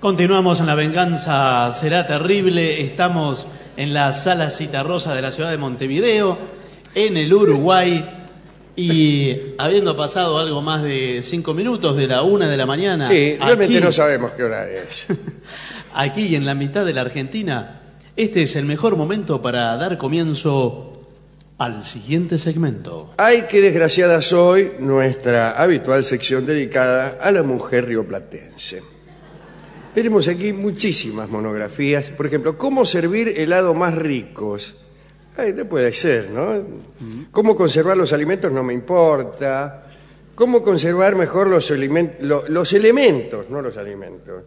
Continuamos en La Venganza Será Terrible. Estamos en la Sala Citarrosa de la ciudad de Montevideo, en el Uruguay. Y habiendo pasado algo más de cinco minutos de la una de la mañana. Sí, realmente aquí- no sabemos qué hora es. Aquí en la mitad de la Argentina, este es el mejor momento para dar comienzo al siguiente segmento. Ay, qué desgraciada soy, nuestra habitual sección dedicada a la mujer rioplatense. Tenemos aquí muchísimas monografías. Por ejemplo, ¿cómo servir helado más ricos? Ay, no puede ser, ¿no? ¿Cómo conservar los alimentos? No me importa. ¿Cómo conservar mejor los, lo- los elementos, no los alimentos?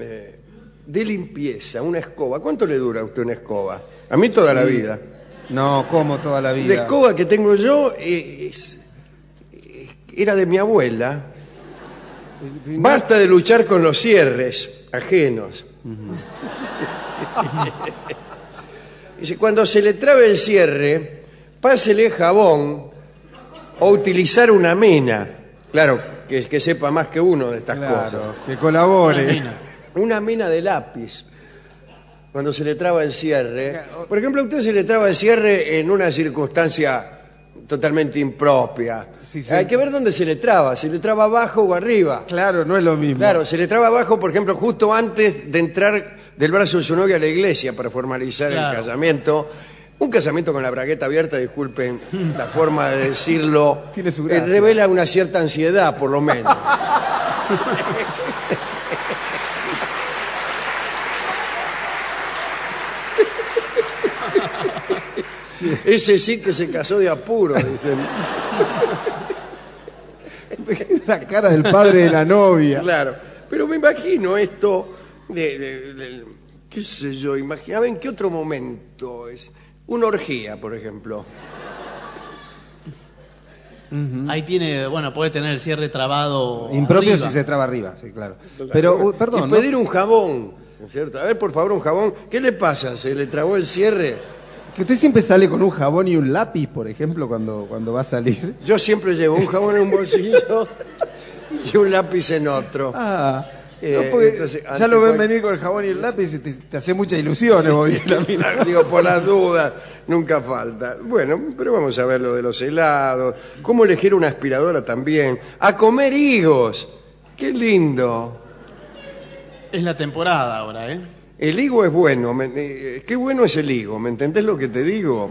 Eh, de limpieza, una escoba. ¿Cuánto le dura a usted una escoba? A mí toda la vida. No, como toda la La vida. escoba que tengo yo eh, es- eh, era de mi abuela. Basta de luchar con los cierres ajenos. Dice, cuando se le trabe el cierre, pásele jabón o utilizar una mena. Claro, que, que sepa más que uno de estas cosas. Claro, que colabore. Mina. Una mina de lápiz. Cuando se le traba el cierre. Por ejemplo, a usted se le traba el cierre en una circunstancia totalmente impropia. Sí, sí. Hay que ver dónde se le traba. ¿Se le traba abajo o arriba? Claro, no es lo mismo. Claro, se le traba abajo, por ejemplo, justo antes de entrar del brazo de su novia a la iglesia para formalizar Claro. el casamiento. Un casamiento con la bragueta abierta, disculpen la forma de decirlo, Tiene su eh, gracia. revela una cierta ansiedad, por lo menos. Ese sí que se casó de apuro, dicen. la cara del padre de la novia. Claro, pero me imagino esto de, de- de- qué sé yo, imaginaba en qué otro momento es una orgía, por ejemplo. Ahí tiene, bueno, puede tener el cierre trabado. Impropio arriba. si se traba arriba, sí, claro. Pero, uh, perdón, y ¿no? pedir un jabón, ¿no es cierto? A ver, por favor, un jabón. ¿Qué le pasa? ¿Se le trabó el cierre? Que usted siempre sale con un jabón y un lápiz, por ejemplo, cuando, cuando va a salir. Yo siempre llevo un jabón en un bolsillo y un lápiz en otro. Ah, Eh, no, porque entonces, ya lo ven cual- venir con el jabón y el lápiz y te, te hace muchas ilusiones, vos, la mina. Digo, por las dudas, nunca falta. Bueno, pero vamos a ver lo de los helados, cómo elegir una aspiradora también, a comer higos. Qué lindo. Es la temporada ahora, ¿eh? El higo es bueno, me- eh, qué bueno es el higo, ¿me entendés lo que te digo?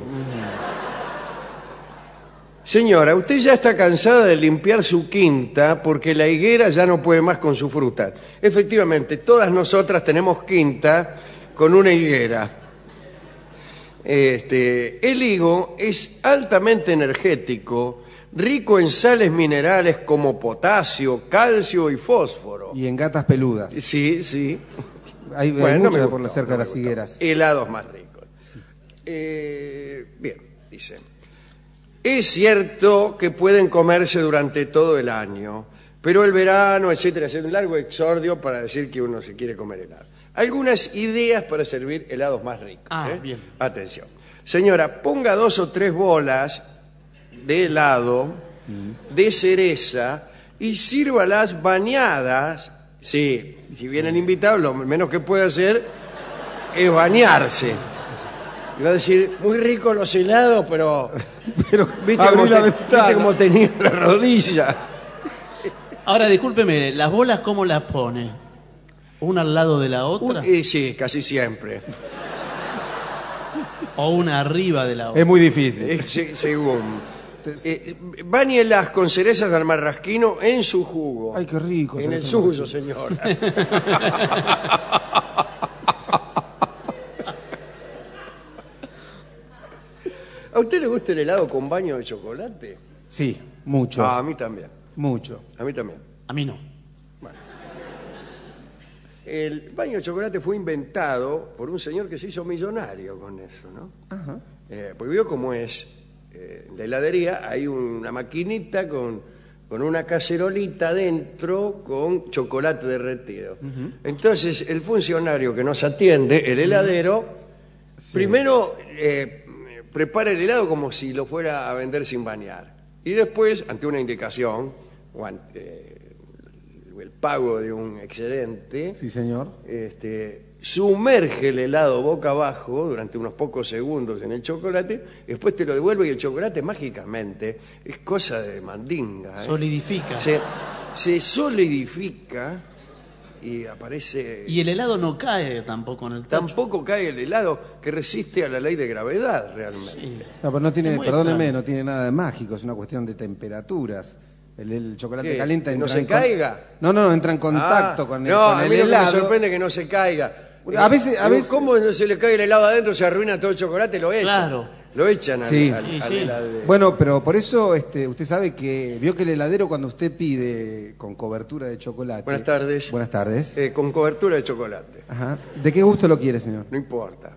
Señora, usted ya está cansada de limpiar su quinta porque la higuera ya no puede más con su fruta. Efectivamente, todas nosotras tenemos quinta con una higuera. Este, el higo es altamente energético, rico en sales minerales como potasio, calcio y fósforo. Y en gatas peludas. Sí, sí. Hay, Bueno, por la cerca no de las gustó. higueras. Helados más ricos. Eh, bien, dice. Es cierto que pueden comerse durante todo el año, pero el verano, etcétera, es un largo exordio para decir que uno se quiere comer helado. Algunas ideas para servir helados más ricos. Ah, ¿eh? bien. Atención. Señora, ponga dos o tres bolas de helado de cereza y sírvalas bañadas. Sí, si vienen invitados, lo menos que puede hacer es bañarse. Iba a decir, muy ricos los helados, pero Pero ¿viste abrí cómo, la te- ventana. viste cómo tenía las rodillas? Ahora, discúlpeme, ¿las bolas cómo las pone? ¿Una al lado de la otra? Un- y sí, casi siempre. ¿O una arriba de la otra? Es muy difícil. Eh, se- según. Eh, báñelas con cerezas al marrasquino en su jugo. Ay, qué rico. En el cereza suyo, señora. ¿A usted le gusta el helado con baño de chocolate? Sí, mucho. Ah, a mí también. Mucho. A mí también. A mí no. El baño de chocolate fue inventado por un señor que se hizo millonario con eso, ¿no? Eh, porque vio cómo es. Eh, en la heladería hay una maquinita con, con una cacerolita dentro con chocolate derretido. Entonces, el funcionario que nos atiende, el heladero, primero eh, prepara el helado como si lo fuera a vender sin bañar. Y después, ante una indicación, o ante el pago de un excedente, Sí, señor. este, sumerge el helado boca abajo durante unos pocos segundos en el chocolate, y después te lo devuelve y el chocolate mágicamente es cosa de mandinga. ¿eh? Solidifica. Se, se solidifica y aparece... Y el helado no cae tampoco en el tacho. Tampoco cae el helado que resiste a la ley de gravedad realmente. Sí. No, pero no tiene, perdóneme, extraño. no tiene nada de mágico, es una cuestión de temperaturas. El, el chocolate ¿Qué? caliente ¿Que no entra se en con- caiga? No, no, no, entra en contacto Ah, con el, no, con a el mí lo que me helado. sorprende es que no se caiga. A veces- a veces- ¿Cómo no se le cae el helado adentro, se arruina todo el chocolate? Lo echan. Claro. Lo echan al, Sí. al- Sí, al sí. heladero. Bueno, pero por eso este, usted sabe que vio que el heladero cuando usted pide con cobertura de chocolate. Buenas tardes. Buenas tardes. Eh, con cobertura de chocolate. Ajá. ¿De qué gusto lo quiere, señor? No importa.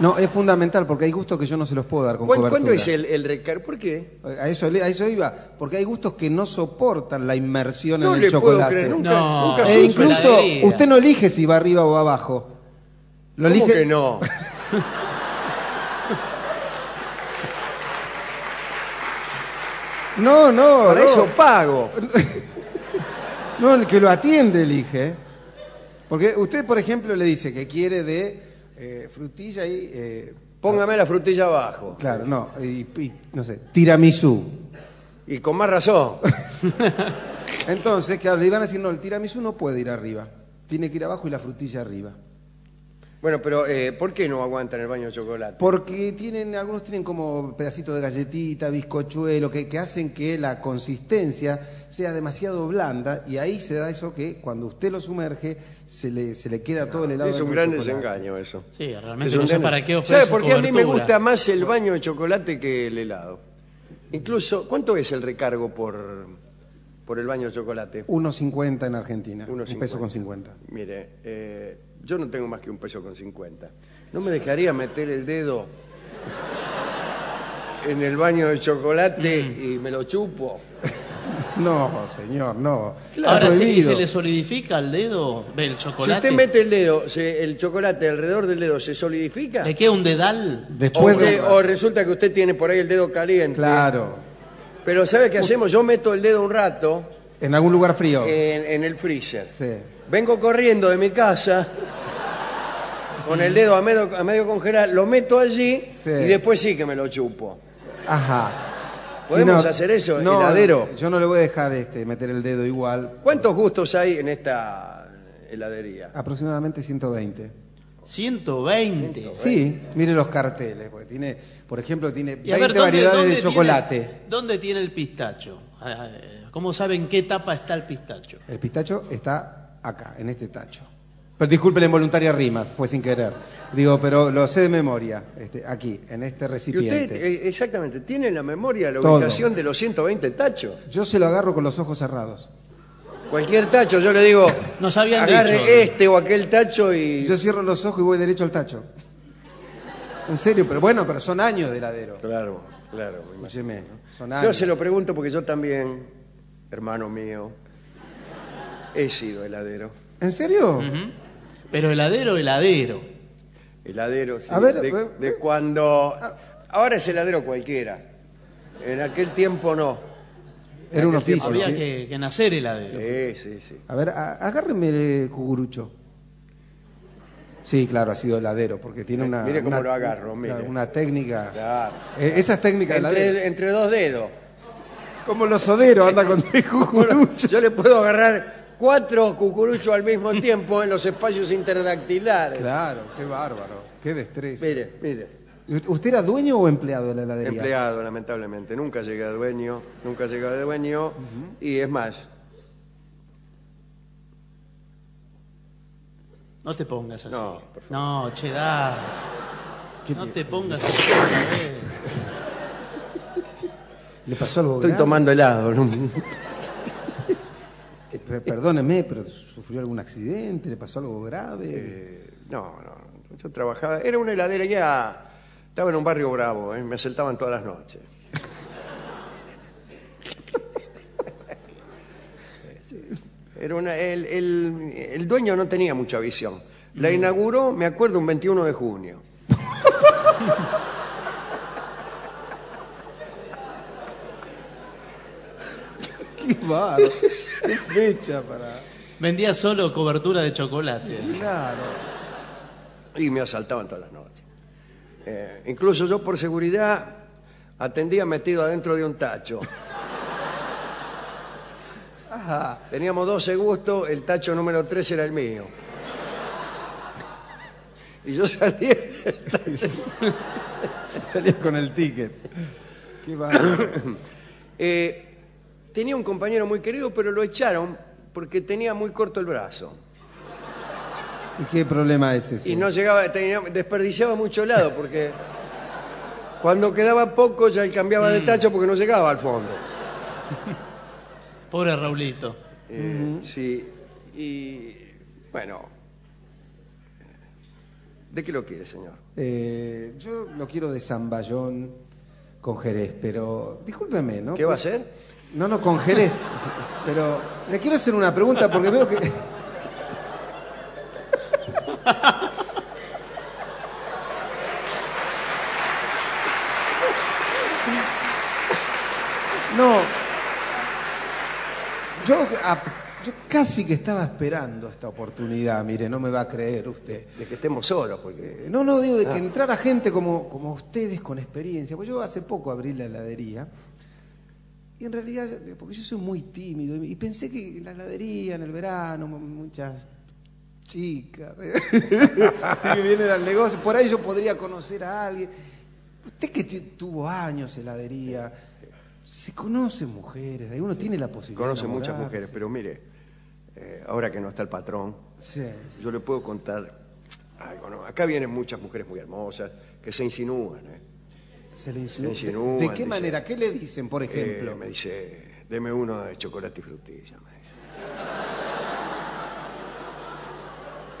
No, es fundamental porque hay gustos que yo no se los puedo dar con ¿Cuán- cobertura. ¿Cuándo es el, el recargo? ¿Por qué? A eso, le- a eso iba, porque hay gustos que no soportan la inmersión No en el puedo chocolate. creer. Nunca, No. nunca E incluso usted no elige si va arriba o abajo. Lo ¿Cómo elige. que no? No, no. Para no. eso pago. No, el que lo atiende elige. Porque usted, por ejemplo, le dice que quiere de eh, frutilla y. eh, Póngame la frutilla abajo. claro, no. Y, y, no sé, tiramisú. Y con más razón. Entonces, claro, le iban a decir, no, el tiramisú no puede ir arriba. Tiene que ir abajo y la frutilla arriba. Bueno, pero eh, ¿por qué no aguantan el baño de chocolate? Porque tienen, algunos tienen como pedacitos de galletita, bizcochuelo, que, que hacen que la consistencia sea demasiado blanda y ahí se da eso que cuando usted lo sumerge se le, se le queda todo el helado. Es un gran chocolate. desengaño eso. Sí, realmente Es un no sé gran- para qué ofrece ¿Sabe por qué a mí me gusta más el baño de chocolate que el helado? Incluso, ¿cuánto es el recargo por, por el baño de chocolate? 1.50 en Argentina. Un 1.50. peso con 50. Mire, eh, yo no tengo más que un peso con 50. ¿No me dejaría meter el dedo en el baño de chocolate Mm. y me lo chupo? No, señor, no. Ahora, Está ¿se, ¿y prohibido. se le solidifica el dedo el Si chocolate? usted mete el dedo, se- el chocolate alrededor del dedo, ¿se solidifica? ¿Le queda un dedal? O, Después usted- de... o resulta que usted tiene por ahí el dedo caliente. Claro. Pero ¿sabe qué hacemos? Yo meto el dedo un rato En algún lugar frío. en, en el freezer. Sí. Vengo corriendo de mi casa con el dedo a medio, a medio congelar, lo meto allí Sí. y después sí que me lo chupo. Ajá. ¿Podemos hacer eso, heladero? Yo no le voy a dejar este, meter el dedo igual. ¿Cuántos gustos hay en esta heladería? Aproximadamente 120. 120. Sí, mire los carteles, porque tiene, por ejemplo, tiene Y a 20 ver, ¿dónde- variedades dónde de tiene- chocolate. ¿Dónde tiene el pistacho? Ah, eh, ¿Cómo saben qué tapa está el pistacho? El pistacho está acá, en este tacho. Pero disculpe la involuntaria rimas, fue sin querer. Digo, pero lo sé de memoria, este, aquí, en este Y recipiente. usted, eh, exactamente, tiene en la memoria la Todo. ubicación de los 120 tachos. Yo se lo agarro con los ojos cerrados. Cualquier tacho, yo le digo, Nos habían agarre dicho. este o aquel tacho y... Yo cierro los ojos y voy derecho al tacho. En serio, pero bueno, pero son años de heladero. Claro, claro. Óyeme. Son Yo años. se lo pregunto porque yo también, hermano mío, he sido heladero. ¿En serio? Ujú. Pero heladero, heladero. Heladero, sí. A ver, de, eh, de cuando... Ahora es heladero cualquiera. En aquel tiempo no. Era un oficio. Había ¿sí? que, que nacer heladero. Sí, sí, sí. A ver, a- agárreme el cucurucho. Sí, claro, ha sido heladero, porque tiene una... Mire cómo una- lo agarro, mire. Una técnica... Claro. Eh, esas técnicas de heladero. Entre, entre dos dedos. Como los soderos, anda con el cucurucho. Yo le puedo agarrar cuatro cucuruchos al mismo tiempo en los espacios interdactilares. Claro, qué bárbaro, qué destreza. Mire, mire. ¿Y ¿Usted era dueño o empleado de la heladería? Empleado, lamentablemente. Nunca llegué a dueño, nunca llegué a dueño. Y es más, No te pongas así. No, por favor. No, che, da. ¿Qué No te- pongas así. ¿Le pasó algo estoy grave? tomando helado. ¿no? Pe- Perdóneme, pero ¿sufrió algún accidente? ¿Le pasó algo grave? Eh, no, no. Yo trabajaba, era una heladería, estaba en un barrio bravo, ¿eh? me asaltaban todas las noches. Era una, el, el- el dueño no tenía mucha visión. La inauguró, me acuerdo, un 21 de junio. ¡Qué bárbaro! Qué fecha para. Vendía solo cobertura de chocolate. Claro. Y me asaltaban todas las noches. Eh, incluso yo por seguridad atendía metido adentro de un tacho. Ajá. Teníamos 12 gustos, el tacho número 3 era el mío. Y yo salía del tacho. Salía con el ticket. Qué. Eh, tenía un compañero muy querido, pero lo echaron porque tenía muy corto el brazo. ¿Y qué problema es ese? Y no llegaba, tenía- desperdiciaba mucho helado porque cuando quedaba poco ya él cambiaba de tacho porque no llegaba al fondo. Pobre Raulito. Eh, Sí, y bueno, ¿de qué lo quiere, señor? Eh, yo lo quiero de Zamballón con Jerez, pero discúlpeme, ¿no? ¿Qué va a hacer? No, no, con Jerez. Pero le quiero hacer una pregunta porque veo que. No. Yo, a- yo casi que estaba esperando esta oportunidad, mire, no me va a creer usted. De que estemos solos, porque Eh, No, no, digo de que entrara gente como, como ustedes con experiencia. Pues yo hace poco abrí la heladería. Y en realidad, porque yo soy muy tímido, y pensé que en la heladería, en el verano, mu- muchas chicas que vienen al negocio, por ahí yo podría conocer a alguien. Usted que tuvo años heladería, se conoce mujeres, ahí uno tiene la posibilidad. conoce de muchas mujeres, pero mire, eh, ahora que no está el patrón, Sí. yo le puedo contar algo, ¿no? Acá vienen muchas mujeres muy hermosas que se insinúan, ¿eh? Se le insinúa. Insinúan, ¿De, de qué dice- manera? ¿Qué le dicen, por ejemplo? Eh, me dice, deme uno de chocolate y frutilla, me dice.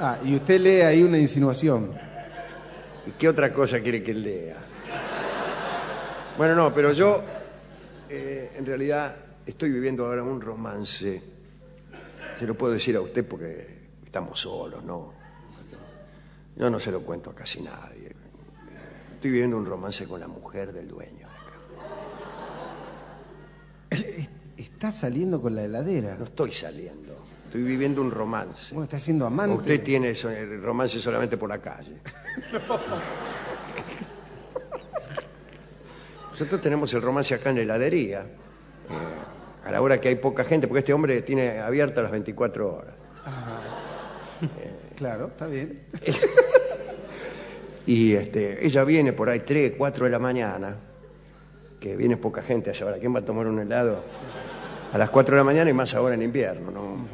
Ah, y usted lee ahí una insinuación. ¿Y qué otra cosa quiere que lea? Bueno, no, pero yo eh, en realidad estoy viviendo ahora un romance. Se lo puedo decir a usted porque estamos solos, ¿no? Yo no se lo cuento a casi nadie. Estoy viviendo un romance con la mujer del dueño. Está saliendo con la heladera. No estoy saliendo, estoy viviendo un romance. Bueno, está siendo amante. Usted tiene el romance solamente por la calle. Nosotros tenemos el romance acá en la heladería, eh, a la hora que hay poca gente, porque este hombre tiene abierta las 24 horas. Claro, está bien. Y este, ella viene por ahí 3, 4 de la mañana, que viene poca gente a esa hora. ¿Quién va a tomar un helado a las 4 de la mañana y más ahora en invierno? ¿no?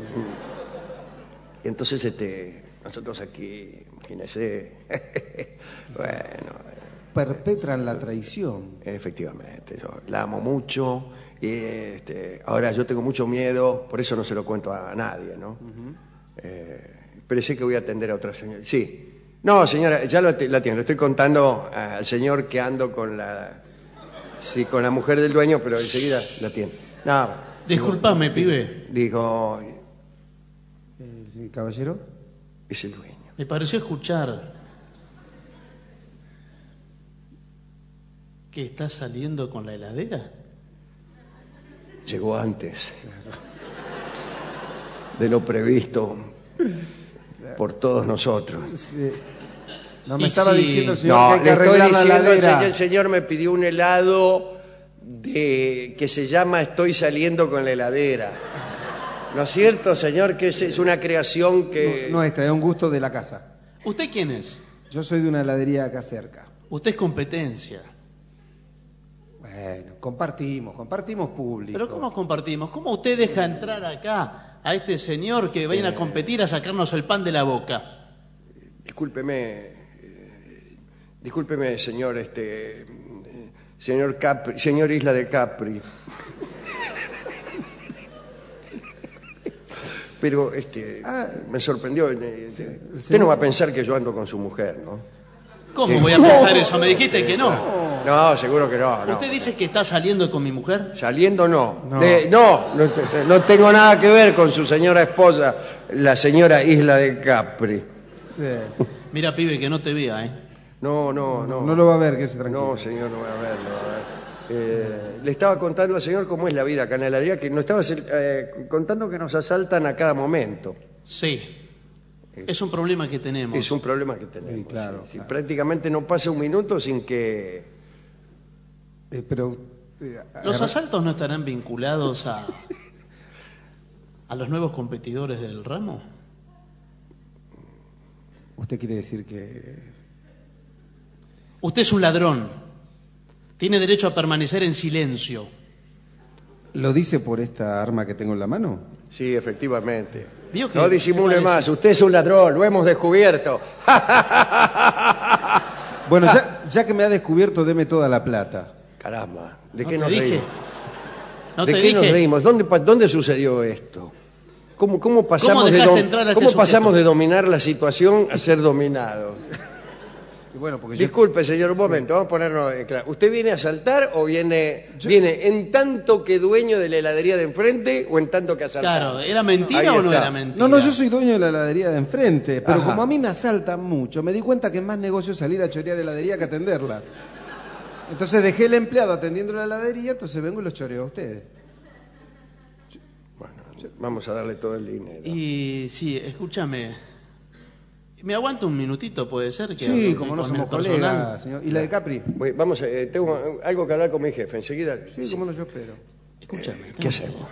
Y entonces este, nosotros aquí, imagínese, bueno, Perpetran la traición. efectivamente, yo la amo mucho y este, ahora yo tengo mucho miedo, por eso no se lo cuento a nadie, ¿no? Eh, pero sé que voy a atender a otra señora. Sí. No, señora, ya lo, la atiendo. Le estoy contando al señor que ando con la, sí, con la mujer del dueño, pero enseguida la atiendo. No, Disculpame, pibe. digo, Eh, sí, caballero. es el dueño. Me pareció escuchar que estás saliendo con la heladera. Llegó antes de lo previsto por todos nosotros. Sí. No me Y estaba si- diciendo el señor No, que hay que le estoy arreglar la diciendo, el el señor me pidió un helado de, que se llama Estoy saliendo con la heladera. ¿No es cierto, señor? Que es, es una creación que... No, nuestra, es un gusto de la casa. ¿Usted quién es? Yo soy de una heladería acá cerca. Usted es competencia. Bueno, compartimos, compartimos público. Pero ¿cómo compartimos? ¿Cómo usted deja entrar acá a este señor que viene a competir a sacarnos el pan de la boca? Discúlpeme, eh, discúlpeme, señor, este, eh, señor Capri, señor Isla de Capri. Pero este, Ah. me sorprendió. eh, Usted no va a pensar que yo ando con su mujer, ¿no? ¿Cómo voy a pensar eso? Me dijiste que no. No, seguro que no. no. ¿Usted dice que está saliendo con mi mujer? Saliendo no. No. De- no, no, no tengo nada que ver con su señora esposa, la señora Isla de Capri. Sí. Mira, pibe, que no te vea, ¿eh? No, no, no. No lo va a ver, que se tranquilo. No, señor, no voy a verlo. a ver. Eh, le estaba contando al señor cómo es la vida acá en la heladería, que nos estaba eh, contando que nos asaltan a cada momento. Sí. Es un problema que tenemos. Es un problema que tenemos. Sí, claro, sí, sí. claro. Prácticamente no pasa un minuto sin que... Eh, pero eh, ¿Los asaltos no estarán vinculados a, a los nuevos competidores del ramo? usted quiere decir que Usted es un ladrón. Tiene derecho a permanecer en silencio. lo dice por esta arma que tengo en la mano. Sí, efectivamente. ¿Vio que- No disimule más, usted es un ladrón, lo hemos descubierto. Bueno, ya, ya que me ha descubierto, deme toda la plata. Caramba, ¿de ¿No qué te nos dije? reímos? ¿No ¿De te qué nos dije? reímos? ¿Dónde, pa- dónde sucedió esto? ¿Cómo, cómo pasamos, de, dejaste dom- entrar a este cómo pasamos de dominar la situación a ser dominado? Y bueno, porque yo- Disculpe, señor, un momento, vamos a ponernos en claro. ¿Usted viene a asaltar o viene, viene en tanto que dueño de la heladería de enfrente o en tanto que asaltar? Claro, ¿era mentira Ahí o no está. era mentira? No, no, yo soy dueño de la heladería de enfrente, pero Ajá. como a mí me asaltan mucho, me di cuenta que es más negocio salir a chorear heladería que atenderla. Entonces dejé el empleado atendiendo la heladería, entonces vengo y los choreo a ustedes. Bueno, vamos a darle todo el dinero. Y sí, escúchame. ¿Me aguanta un minutito, puede ser? Que Sí, como no somos colegas, señor. ¿Y la de Capri? Voy- Vamos, eh, tengo eh, algo que hablar con mi jefe, enseguida. Sí, como no, yo espero. Escúchame. ¿Qué tengo- hacemos?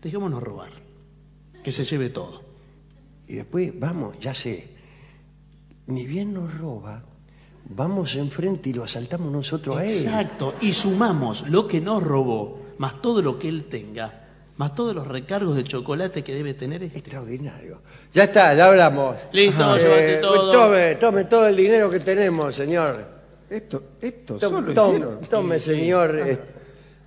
Dejémonos robar. Que se lleve todo. Y después, vamos, ya sé, ni bien nos roba, vamos enfrente y lo asaltamos nosotros a él. Exacto. Y sumamos lo que nos robó, más todo lo que él tenga, más todos los recargos de chocolate que debe tener este. Extraordinario. Ya está, ya hablamos. Listo, Eh, llévate todo. Tome, tome todo el dinero que tenemos, señor. Esto, esto Tom- solo tom- hicieron. tome, señor. eh,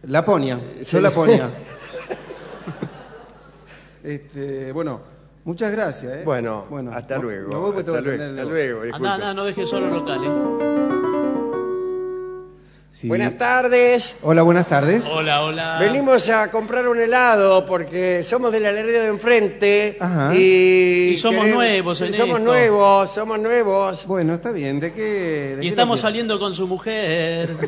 La ponia, yo la ponia. este, bueno, muchas gracias. ¿eh? Bueno, hasta luego. Me voy porque tengo hasta que luego, atender el hasta negocio. luego, disculpe. Andá, andá, no dejes solo locales. Sí. Buenas tardes. Hola, buenas tardes. Hola, hola. Venimos a comprar un helado porque somos de la heladería de enfrente Ajá. y, Y somos nuevos en y somos esto. nuevos, somos nuevos. Bueno, está bien. ¿De qué? de Y qué estamos lo quiere? saliendo con su mujer.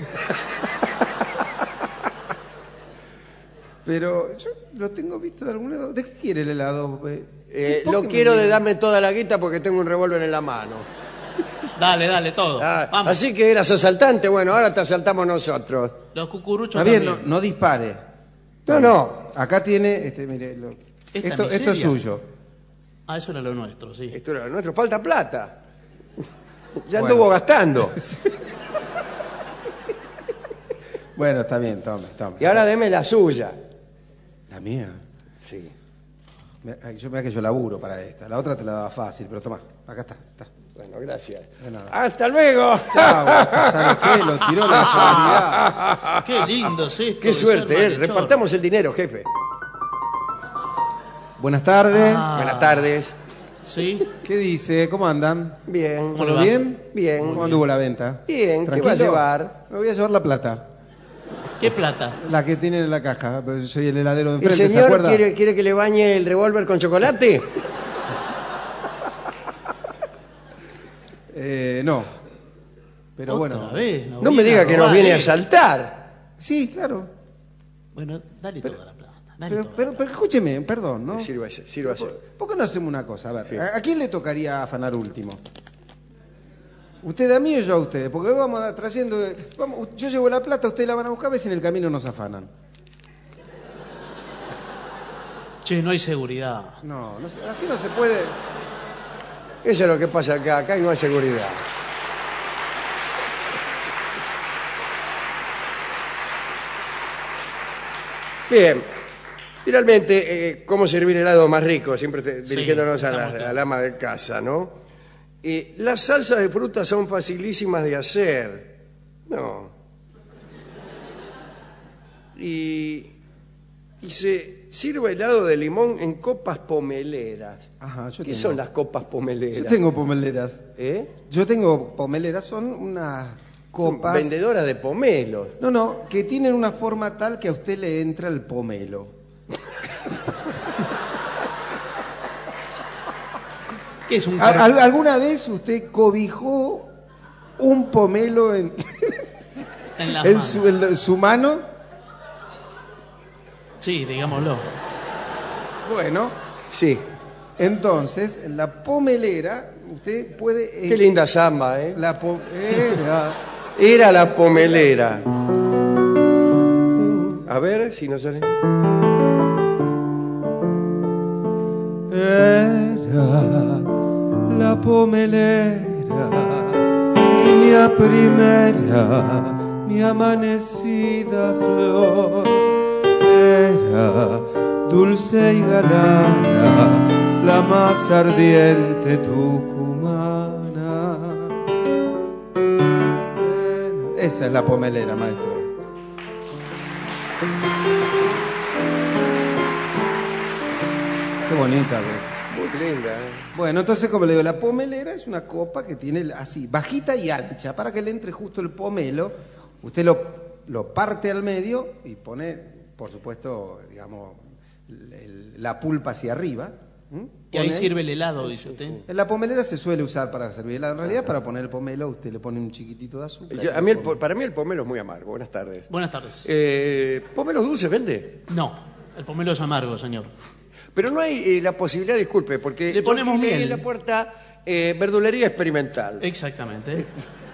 Pero yo lo tengo visto de algún lado. ¿De qué quiere el helado? Eh, Eh, ¿por lo qué me quiero de mira? darme toda la guita porque tengo un revólver en la mano. Dale, dale, todo. Ah, Vamos. así que eras asaltante, bueno, ahora te asaltamos nosotros. Los cucuruchos Está bien, no, también. no dispare. No, no, Acá tiene, este, mire, lo- Esta esto, esto es miseria. suyo. Ah, eso era lo nuestro, sí. esto era nuestro, falta plata. Ya Bueno. anduvo gastando. Bueno, está bien, tome, tome. Y ahora deme la suya. La mía. Sí. Me- ay, Yo mira que yo laburo para esta. La otra te la daba fácil, pero toma, acá está. está. Bueno, gracias. Hasta luego. Chao, hasta lo que lo tiró la. Qué lindo es esto. Qué suerte, ¿eh? Repartamos el dinero, jefe. Buenas tardes. Ah. Buenas tardes. Sí. ¿Qué dice? ¿Cómo andan? Bien. ¿Cómo bien? Bien. ¿Cómo anduvo la venta? Bien, ¿qué ¿Tranquilo? va a llevar? Me voy a llevar la plata. ¿Qué plata? La que tienen en la caja. Soy el heladero de ¿El enfrente, ¿se señor acuerda? quiere, quiere que le bañe el revólver con chocolate? Eh, no. Pero Otra bueno. vez, No me viene diga que nos robar, viene a eh. asaltar. Sí, claro. Bueno, dale toda la plata. Dale Pero, toda pero, la pero escúcheme, perdón, ¿no? Sírvase, sírvase. ¿Por qué no hacemos una cosa? A ver, Sí. ¿a, a quién le tocaría afanar último? ¿Usted a mí o yo a ustedes? Porque vamos a- trayendo... Vamos, yo llevo la plata, ustedes la van a buscar, a ver si en el camino nos afanan. Che, no hay seguridad. No, no se- así no se puede... Eso es lo que pasa acá. Acá no hay seguridad. Bien. Finalmente, eh, ¿cómo servir helado más rico? Siempre te- dirigiéndonos a la, estamos ama de casa, ¿no? Y las salsas de fruta son facilísimas de hacer. No. Y, y se sirve helado de limón en copas pomeleras. Ajá, yo ¿Qué tengo. son las copas pomeleras? Yo tengo pomeleras. ¿Eh? Yo tengo pomeleras, son unas copas... Vendedoras de pomelos. No, no, que tienen una forma tal que a usted le entra el pomelo. ¿Qué es un ¿Al- car- al- ¿Alguna vez usted cobijó un pomelo en... En las En manos. su, en su mano, Sí, digámoslo. bueno, Sí. entonces, en la pomelera, usted puede... eh, Qué linda samba, ¿eh? La pomelera... Era la pomelera. A ver si nos sale. Era la pomelera, niña primera, mi amanecida flor. Dulce y galana, la más ardiente tucumana. Esa es la pomelera, maestro. Qué bonita que es. Muy linda, ¿eh? Bueno, entonces, como le digo, la pomelera es una copa que tiene así, bajita y ancha, para que le entre justo el pomelo. Usted lo, lo parte al medio y pone, por supuesto, digamos, el- la pulpa hacia arriba. ¿m? Y ahí Pone- sirve el helado, dice usted. En la pomelera se suele usar para servir helado. En realidad, para poner el pomelo, usted le pone un chiquitito de azúcar. Yo- a mí el po- para mí el pomelo es muy amargo. Buenas tardes. Buenas tardes. Eh, ¿Pomelos dulces vende? No, el pomelo es amargo, señor. Pero no hay eh, la posibilidad, disculpe, porque Le ponemos leí miel. en la puerta eh, verdulería experimental. Exactamente.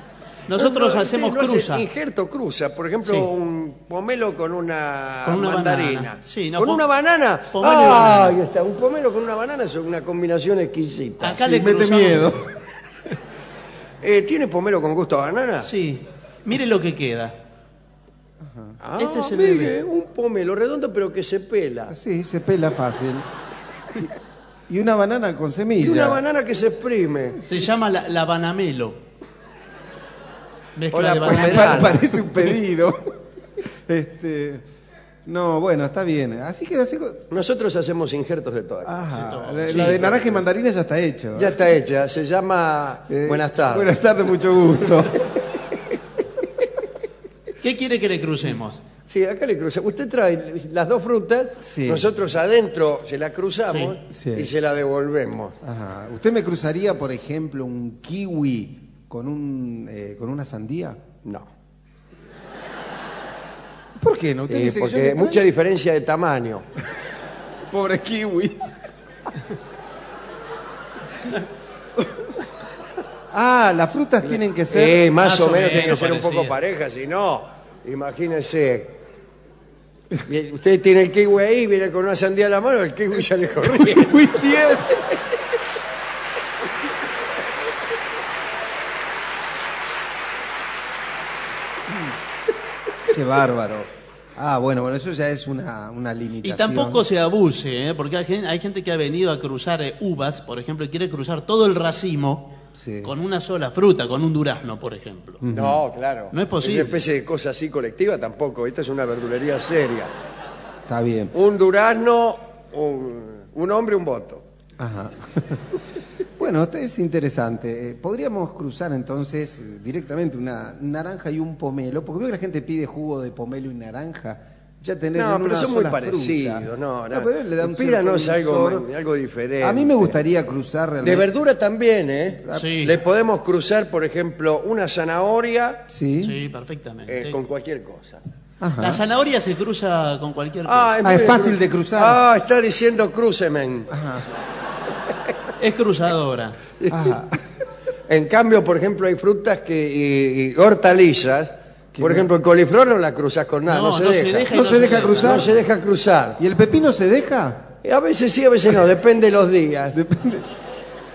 Nosotros No, no, hacemos no cruza. Injerto cruza, por ejemplo, Sí. un pomelo con una, Con una mandarina. banana. Sí, no, ¿Con una banana? pomelo y ah, banana. ahí está. Un pomelo con una banana es una combinación exquisita. Acá Sí, le mete miedo. Eh, ¿Tiene pomelo con gusto a banana? Sí. Mire lo que queda. Ah, Este es el mire, bebé. un pomelo redondo pero que se pela. Sí, se pela fácil. Y una banana con Y semilla. una banana que se exprime. Se llama la, la banamelo. Mezcla Hola, de banana. Pa-. Parece un pedido. Este, no, bueno, está bien. Así que así. Nosotros hacemos injertos de todas. Ajá, todo. la, Sí, la de naranja y mandarina ya está hecho. Ya está hecha, se llama Eh, Buenas tardes. Buenas tardes, mucho gusto. ¿Qué quiere que le crucemos? Sí, acá le cruzamos. Usted trae las dos frutas, Sí. nosotros adentro se la cruzamos Sí. Sí. y se la devolvemos. Ajá. ¿Usted me cruzaría, por ejemplo, un kiwi con, un, eh, con una sandía? No. ¿Por qué no? Usted Eh, dice que yo porque mucha diferencia de tamaño. Pobres kiwis. ah, las frutas tienen que ser. Eh, más, o menos tiene que ser un poco parecidas. pareja, si no, imagínese. Bien, Usted tiene el kiwi ahí, viene con una sandía en la mano, el kiwi sale corriendo. Muy. Qué bárbaro. Ah, bueno, bueno, eso ya es una, una Y limitación. tampoco se abuse, ¿eh? porque hay gente, hay gente que ha venido a cruzar eh, uvas, por ejemplo, y quiere cruzar todo el racimo Sí. con una sola fruta, con un durazno, por ejemplo. No, claro. No es posible. Una especie de cosa así colectiva tampoco. Esta es una verdulería seria. Está bien. Un durazno, un, un hombre, un voto. Ajá. Bueno, esto es interesante. Eh, Podríamos cruzar entonces eh, directamente una naranja y un pomelo, porque veo que la gente pide jugo de pomelo y naranja. Ya tener No, pero son muy parecidos, fruta. no, no. pero le da un Pídanos cierto algo diferente. A mí me gustaría cruzar De realmente. verdura también, ¿eh? Sí. Le podemos cruzar, por ejemplo, una zanahoria Sí. Sí, perfectamente. eh, con cualquier cosa. Ajá. La zanahoria se cruza con cualquier cosa. Ah, es muy fácil de cruzar. Ah, está diciendo crucemen. Es cruzadora. Ajá. En cambio, por ejemplo, hay frutas que y, y hortalizas. Por no- ejemplo, el coliflor no la cruzas con nada, no, No, se, no se deja. y No se deja cruzar. No se deja cruzar. ¿Y el pepino se deja? A veces sí, a veces no, depende de los días. Depende.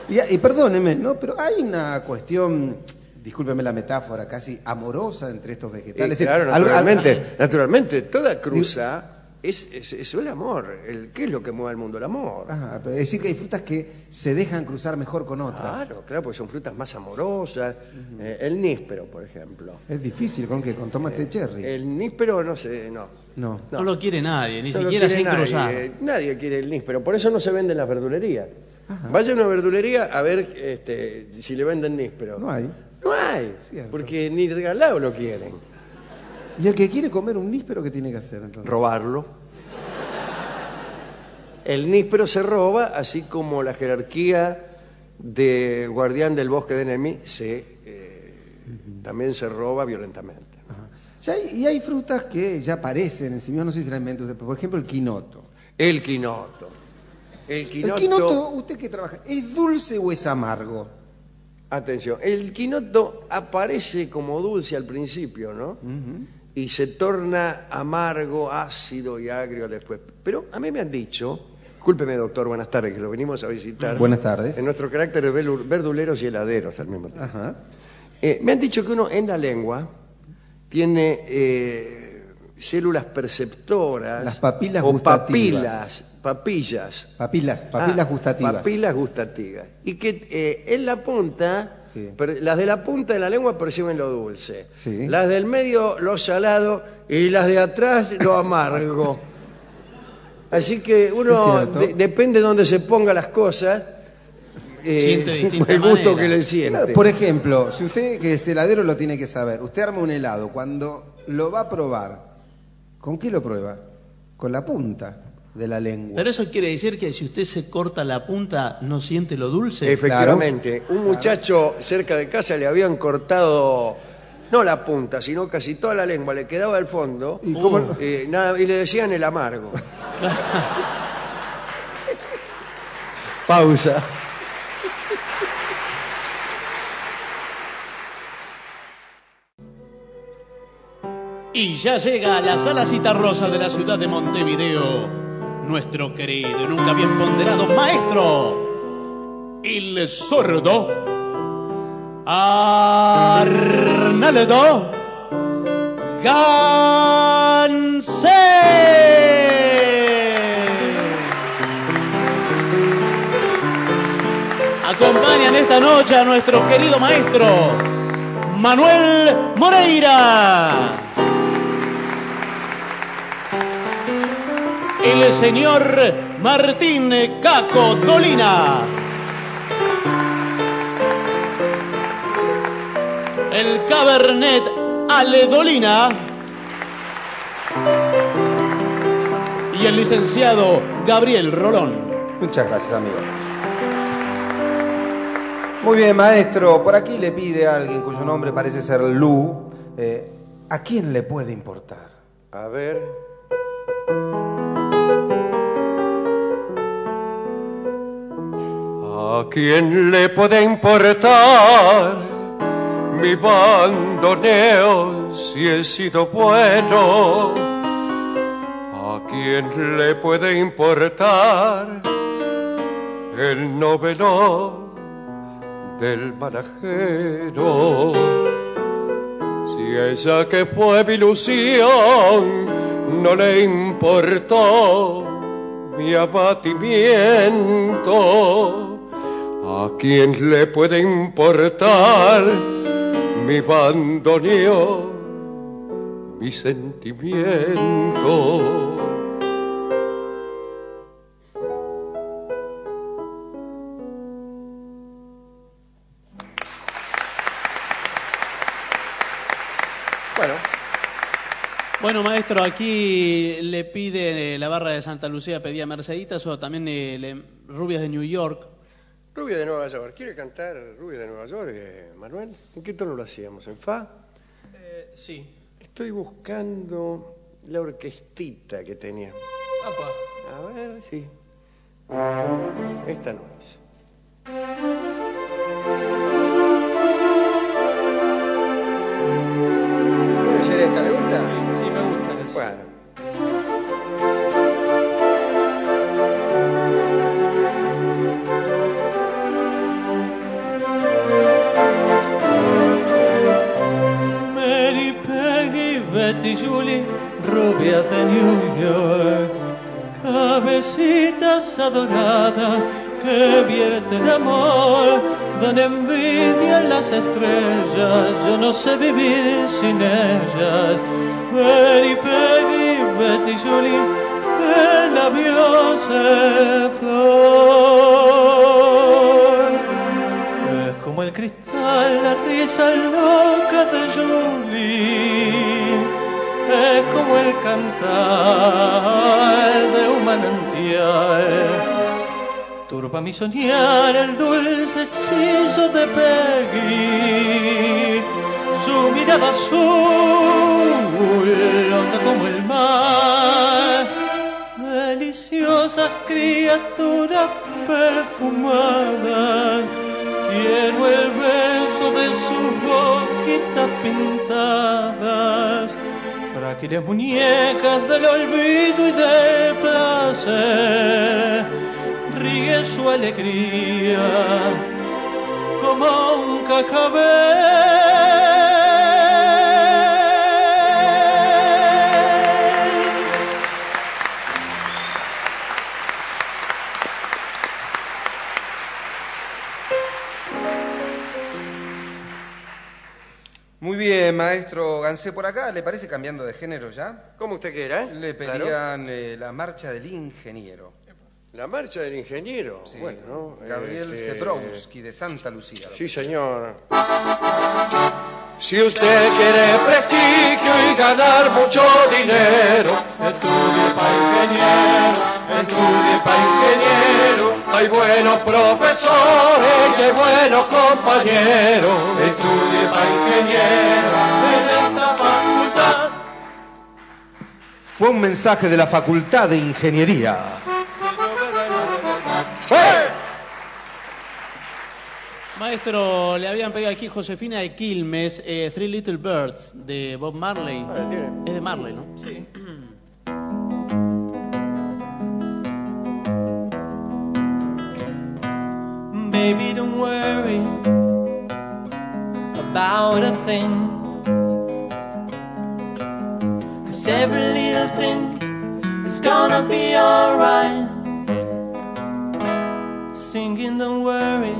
Y, y perdóneme, ¿no? Pero hay una cuestión, discúlpeme la metáfora, casi amorosa entre estos Y vegetales. Eh, claro, naturalmente, naturalmente, toda cruza es, es, es el amor. El, ¿Qué es lo que mueve al mundo? El amor. Pero es decir que hay frutas que se dejan cruzar mejor con otras. Claro, claro, porque son frutas más amorosas. Eh, el níspero, por ejemplo. Es difícil, ¿con qué? Con tomate cherry. El níspero, no sé, no. no. No. lo quiere nadie, ni No siquiera nadie, cruzar. eh, Nadie quiere el níspero, por eso no se vende en las verdulerías. Vaya a una verdulería a ver este, si le venden níspero. No hay. No hay, Cierto. porque ni regalado lo quieren. ¿Y el que quiere comer un níspero qué tiene que hacer entonces? Robarlo. El níspero se roba, así como la jerarquía de guardián del bosque de Nemi se, eh, también se roba violentamente. Ajá. Ya hay- y hay frutas que ya aparecen en sí mismas, no sé si la inventó usted, por ejemplo el quinoto. El quinoto. El quinoto. El quinoto, usted que trabaja, ¿es dulce o es amargo? Atención, el quinoto aparece como dulce al principio, ¿no? Y se torna amargo, ácido y agrio después. Pero a mí me han dicho, discúlpeme doctor, buenas tardes, que lo venimos a visitar. Buenas tardes. En nuestro carácter de verduleros y heladeros al mismo tiempo. Ajá. Eh, me han dicho que uno en la lengua tiene eh, células perceptoras. Las papilas o gustativas. papilas, papillas. Papilas, papilas Ah, gustativas. Papilas gustativas. Y que eh, en la punta, Sí. per- las de la punta de la lengua perciben lo dulce. Sí. Las del medio lo salado y las de atrás lo amargo. Así que uno de- depende de dónde se ponga las cosas. eh, el gusto manera. que le siente. Claro, por ejemplo, si usted que es heladero lo tiene que saber, usted arma un helado, cuando lo va a probar, ¿con qué lo prueba? Con la punta de la lengua. Pero eso quiere decir que si usted se corta la punta, ¿no siente lo dulce? Efectivamente, un muchacho cerca de casa le habían cortado no la punta, sino casi toda la lengua, le quedaba al fondo ¿Y cómo- eh, nada, y le decían el amargo. Pausa. Y ya llega a la sala Citarrosa de la ciudad de Montevideo, nuestro querido y nunca bien ponderado maestro, el sordo Arnaldo Gansé. Acompañan esta noche a nuestro querido maestro Manuel Moreira. Señor Martín Caco Dolina. El Cabernet Ale Dolina. Y el licenciado Gabriel Rolón. Muchas gracias, amigo. Muy bien, maestro. Por aquí le pide a alguien cuyo nombre parece ser Lu. eh, ¿A quién le puede importar? A ver. ¿A quién le puede importar mi bandoneo si he sido bueno? ¿A quién le puede importar el noveno del manajero? Si ella que fue mi ilusión no le importó mi abatimiento, ¿a quién le puede importar mi bandoneón, mi sentimiento? Bueno, maestro, aquí le pide la barra de Santa Lucía, pedía Merceditas o también eh, Rubias de New York. Rubia de Nueva York. ¿Quiere cantar Rubia de Nueva York, eh, Manuel? ¿En qué tono lo hacíamos? ¿En fa? sí. Estoy buscando la orquestita que tenía. A ver, sí. Esta no es. Betty, Julie, rubias de New York, cabecitas adoradas que vierten amor, dan envidia a las estrellas, yo no sé vivir sin ellas. Mary, Peggy, Betty, Julie, el labios de flor. Es como el cristal, la risa loca de Julie. Es como el cantar de un manantial. Turba mi soñar el dulce hechizo de Peggy. Su mirada azul canta como el mar. Deliciosas criaturas perfumadas, quiero el beso de sus boquitas pintadas. Frágiles muñecas del olvido y del placer, ríe su alegría como un cacabel. Bien, maestro Gansé, por acá, ¿le parece cambiando de género ya? Como usted quiera, ¿eh? Le Claro. pedían eh, la marcha del ingeniero. La marcha del ingeniero. Sí. Bueno, Gabriel este, Zebrowski de Santa Lucía. Sí, señor. Si usted quiere prestigio y ganar mucho dinero, estudie para ingeniero, estudie para ingeniero. Hay buenos profesores y hay buenos compañeros. Estudie para ingeniero en esta facultad. Fue un mensaje de la Facultad de Ingeniería. ¡Eh! Maestro, le habían pedido aquí Josefina de Quilmes, eh, Three Little Birds, de Bob Marley. Ah. Es de Marley, ¿no? Sí. Baby, don't worry about a thing. Cause every little thing is gonna be alright. Singing, don't worry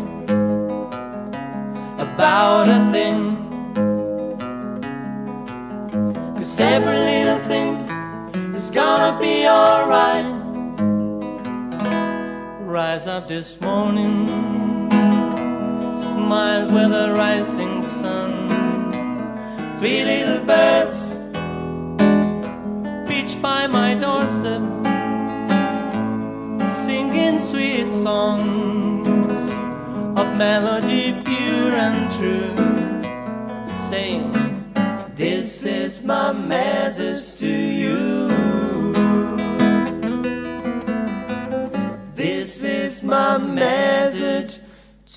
about a thing. Cause every little thing is gonna be alright. Rise up this morning, smile with the rising sun. Three little birds pitch by my doorstep, singing sweet songs of melody pure and true, saying, This is my message to you. This is my message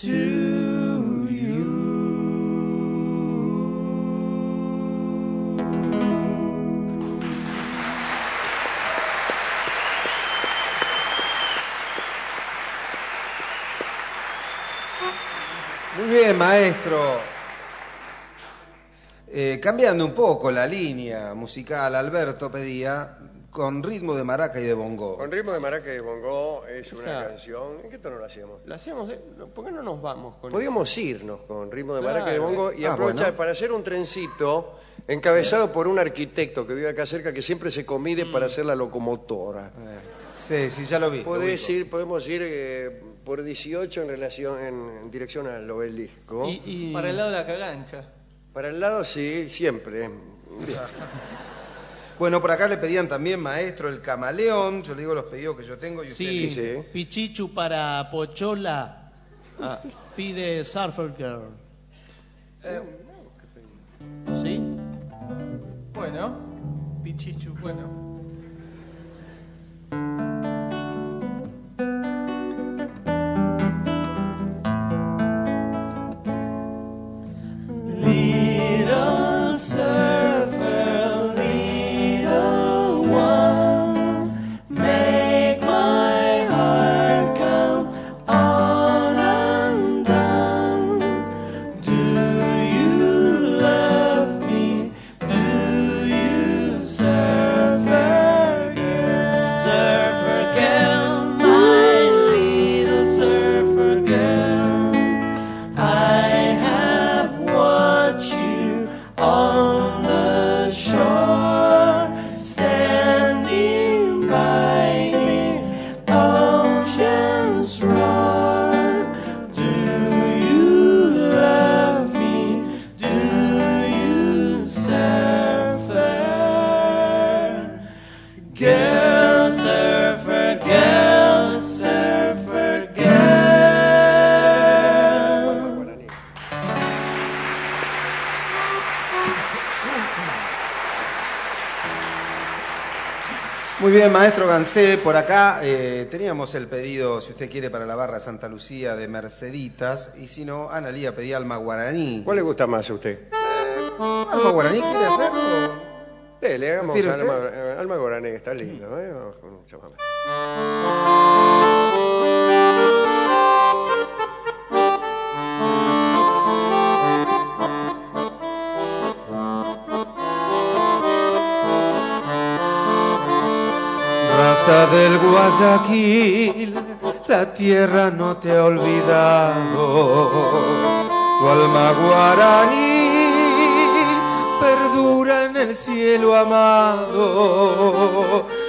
to bien, maestro. Eh, cambiando un poco la línea musical, Alberto pedía con ritmo de maraca y de bongo. Con ritmo de maraca y de bongo es una Esa- canción. ¿En qué tono la hacíamos? Lo hacíamos, de- no, ¿por qué no nos vamos con Podríamos irnos con ritmo de maraca y de Claro. bongo y Ah, aprovechar bueno. para hacer un trencito encabezado por un arquitecto que vive acá cerca que siempre se comide para hacer la locomotora. Eh, sí, sí, ya lo vi. lo Podés ubico. ir, podemos ir eh, por 18 en relación en, en dirección al obelisco. Y, y- Para el lado de la cagancha. Para el lado sí, siempre. Bueno, por acá le pedían también, maestro, el camaleón. Yo le digo los pedidos que yo tengo y usted sí, sí. Pichichu para Pochola. Ah. Pide Surfer Girl. ¿Sí? Bueno, Pichichu, bueno. Maestro Gansé, por acá eh, teníamos el pedido, si usted quiere, para la barra Santa Lucía de Merceditas, y si no, Analía pedía alma guaraní. ¿Cuál le gusta más a usted? ¿Alma guaraní quiere hacerlo? Eh, le hagamos ¿Prefiere alma, eh, alma guaraní, está lindo. ¿eh? Vamos con un. Raza del Guayaquil, la tierra no te ha olvidado. Tu alma guaraní perdura en el cielo amado.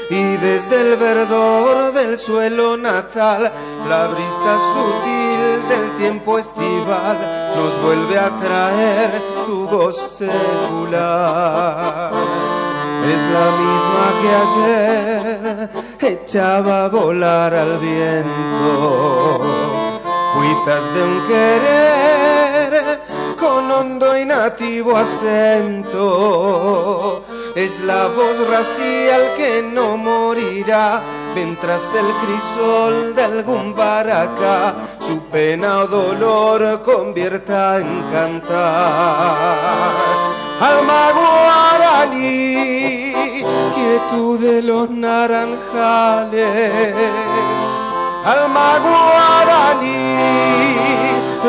Y desde el verdor del suelo natal, la brisa sutil del tiempo estival nos vuelve a traer tu voz secular es la misma que ayer echaba a volar al viento. Cuitas de un querer con hondo y nativo acento. Es la voz racial que no morirá mientras el crisol de algún baracá su pena o dolor convierta en cantar. Alma guaraní, quietud de los naranjales. Alma guaraní,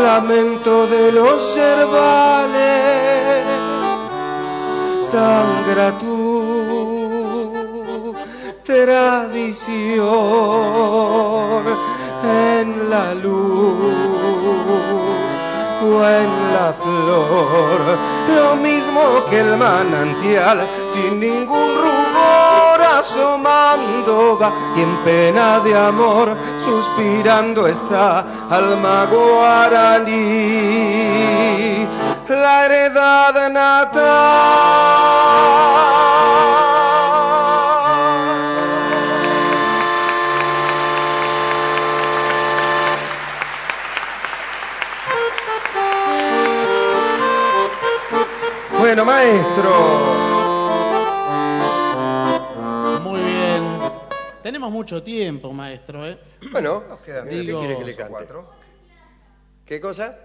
lamento de los yerbales. Sangra tu tradición en la luz o en la flor, lo mismo que el manantial, sin ningún rubor asomando va, y en pena de amor suspirando está alma guaraní, la heredad natal. Bueno, maestro. Tenemos mucho tiempo, maestro, ¿eh? Bueno, Nos quedan ¿qué Digo- quiere que le cante? cuatro. ¿Qué cosa?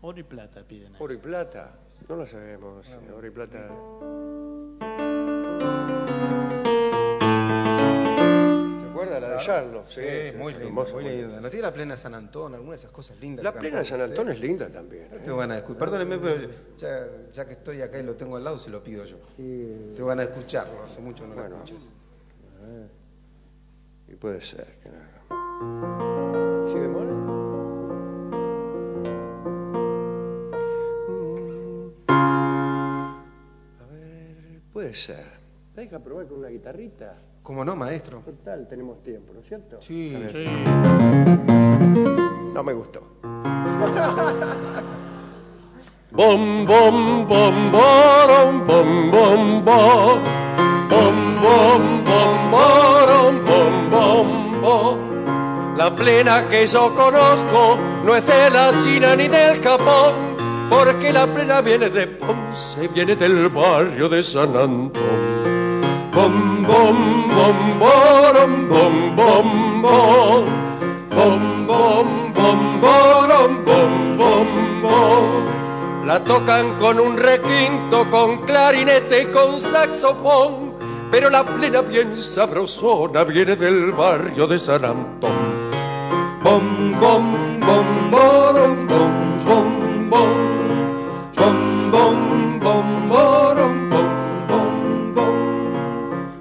Oro y plata piden. ahí. Oro y plata. No lo sabemos. eh, Oro y plata. ¿Se acuerda la de Charlo? Sí, muy lindo, hermoso, muy muy lindo. ¿No tiene la plena San Antón? Alguna de esas cosas lindas. La plena de San? Antón es linda también. ¿eh? Tengo ganas de escuchar. Perdóneme, pero ya, ya que estoy acá y lo tengo al lado, se lo pido yo. Tengo ganas de escucharlo. Hace mucho no lo Bueno. Y puede ser que no. ¿Sí bemol? A ver, puede ser. ¿Me deja probar con una guitarrita? ¿Cómo no, maestro? Total, tenemos tiempo, ¿no es cierto? Sí. Sí. No me gustó. Bom bom bom borom bom bom bom bom bom bom borom La plena que yo conozco no es de la China ni del Japón porque la plena viene de Ponce, viene del barrio de San Antón. Bom bom bom borom bom bom bom bom bom bom borom bom bom bom la tocan con un requinto, con clarinete y con saxofón, pero la plena bien sabrosona viene del barrio de San Antón. Bom, bom, bom, borom, bom, bom, bom. Bom, bom, bom, borom, bom, bom, bom.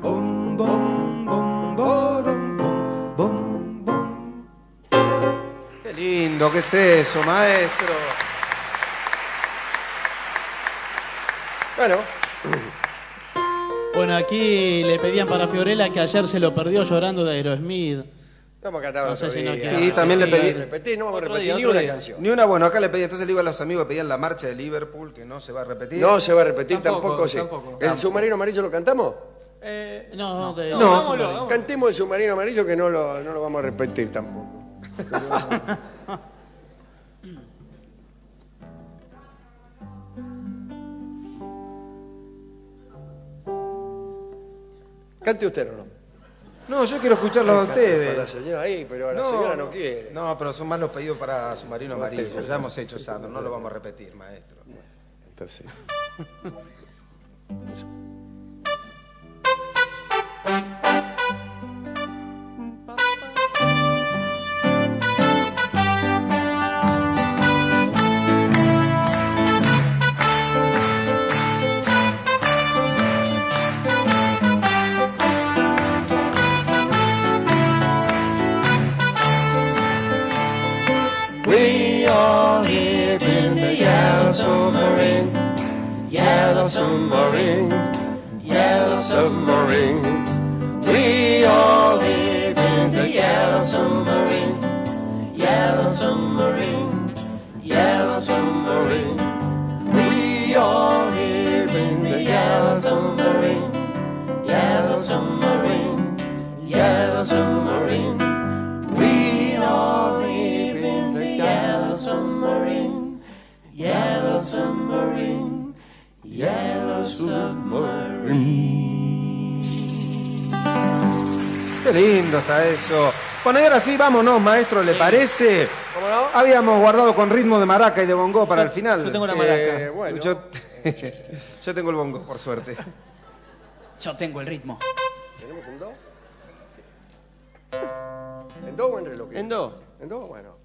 Bom, bom, bom, borom, bom, bom, bom. Qué lindo, ¿qué es eso, maestro? Bueno, Bueno, aquí le pedían para Fiorella que ayer se lo perdió llorando de Aerosmith. Vamos a cantar No sé si no. Sí, también le pedí- no vamos a Otro repetir día, ni otro una día. canción. Ni una, bueno, acá le pedí, entonces le digo a los amigos, pedían la marcha de Liverpool, que no se va a repetir. No se va a repetir tampoco, Tampoco, sí. tampoco. ¿El submarino amarillo lo cantamos? Eh, No, no, te- no, hagámoslo. Cantemos el submarino amarillo que no lo, no lo vamos a repetir tampoco. Cante usted o no. No, yo quiero escucharlo a Para la ustedes. señora ahí, pero la señora no quiere. No, pero son más los pedidos para submarino amarillo. Ya hemos hecho Sandro, no lo vamos a repetir, maestro. Perfecto. eso. Bueno, y ahora sí, vámonos, maestro, ¿le parece? ¿Cómo no? Habíamos guardado con ritmo de maraca y de bongo para el final. Yo tengo la Eh, maraca. bueno, Yo, yo tengo el bongo, por suerte. Yo tengo el ritmo. ¿tenemos un do? ¿En do o en reloj? En do. ¿En do? Bueno.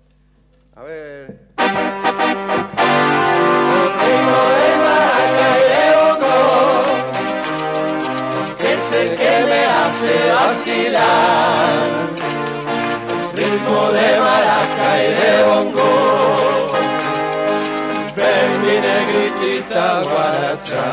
A ver. es el que me hace vacilar. Ritmo de maraca y de bongo. Ven mi negritita guaracha.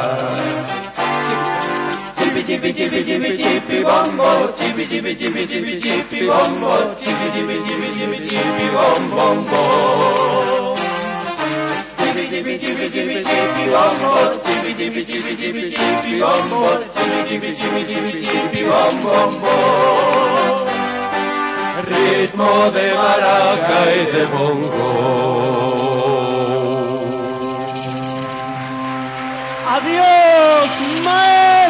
Chipi chipi chipi chipi chipi bombo, chipi chipi chipi chipi chipi bombo, chipi chipi chipi chipi chipi bom bom bom. Chipi bom bom bom. Ritmo de maraca y de bongo. ¡Adiós, maestro!